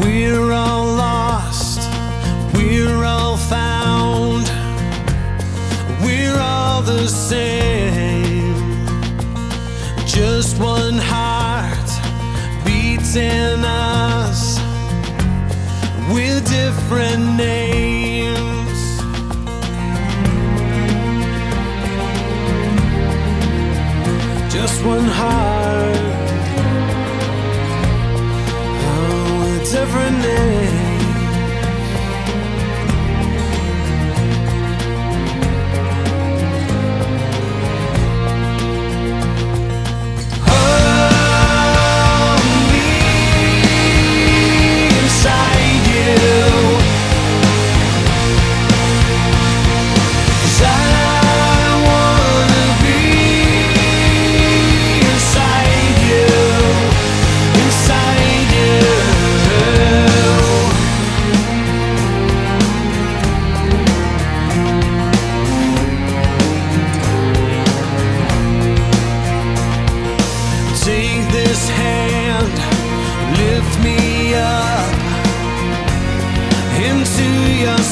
We're all lost, we're all found, we're all the same. Just one heart beats in us, with different names. different name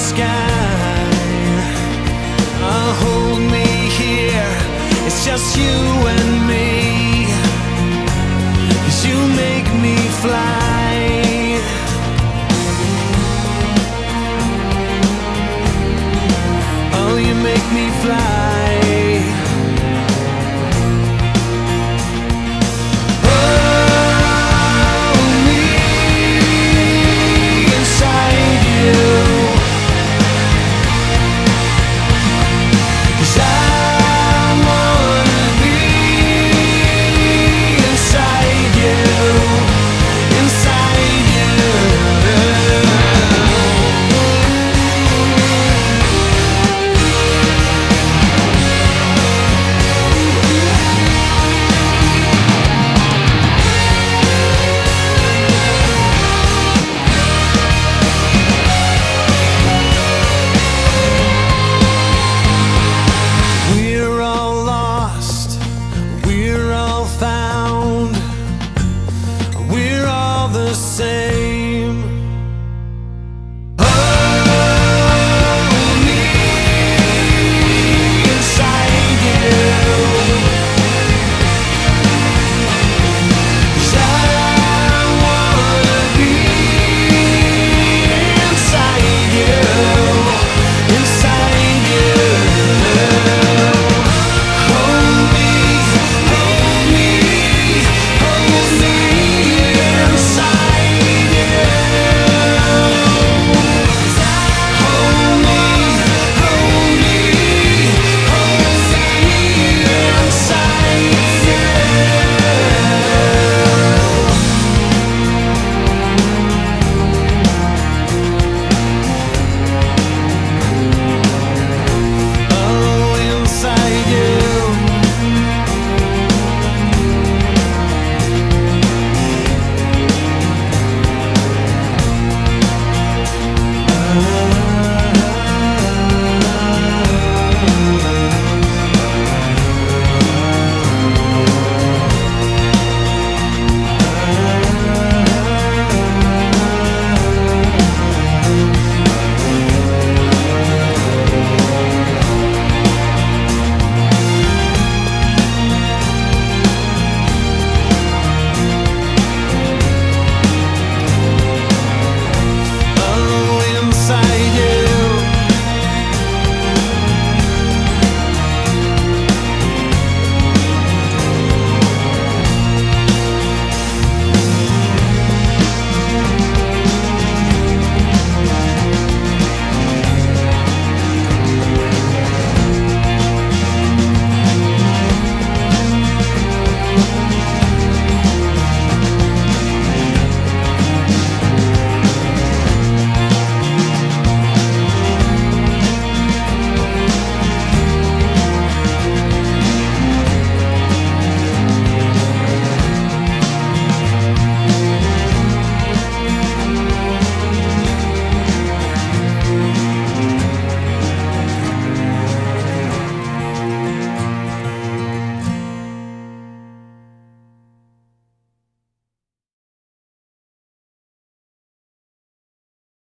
sky. Oh, hold me here. It's just you.